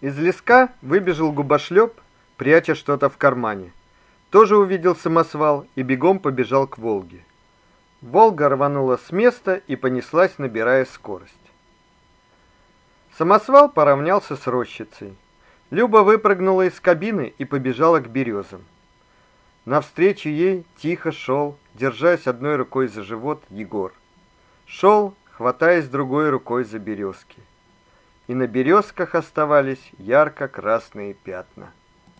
Из леска выбежал губошлеп, пряча что-то в кармане. Тоже увидел самосвал и бегом побежал к Волге. Волга рванула с места и понеслась, набирая скорость. Самосвал поравнялся с рощицей. Люба выпрыгнула из кабины и побежала к березам. Навстречу ей тихо шел, держась одной рукой за живот, Егор. Шел, хватаясь другой рукой за березки. И на березках оставались ярко-красные пятна.